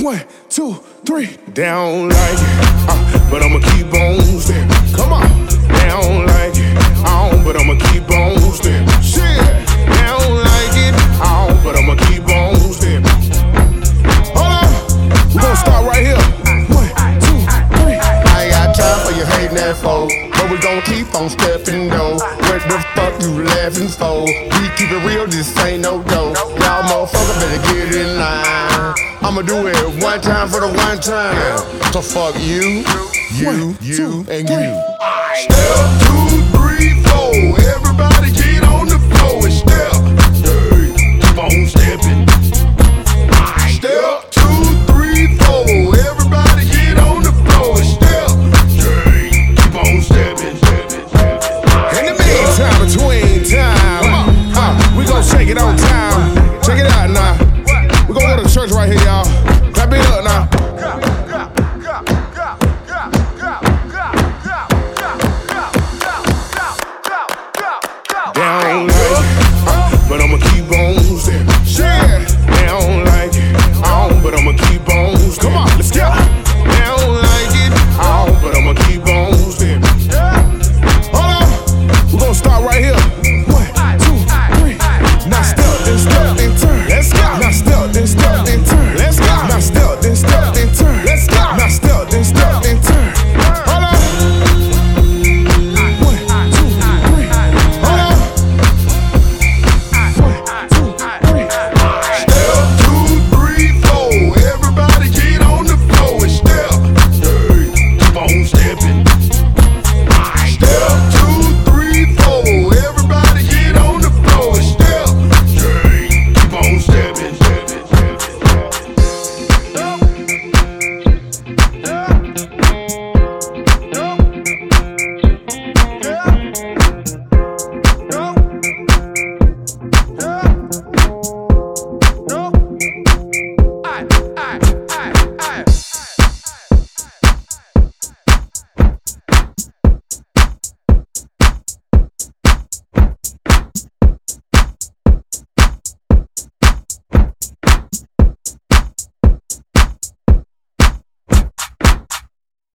One, two, three. Down like uh, but I'ma keep on stepping. Come on. Down like it, uh, but I'ma keep on stepping. Shit. Down like it, uh, but I'ma keep on stepping. Hold on. We gon' start right here. One, two, three. I ain't got time for you hating that foe. But we gon' keep on stepping though. What the fuck you laughing for? We keep it real, this ain't no dope. Y'all motherfucker better get in line. I'ma do it one time for the one time. So fuck you, you, you, and you.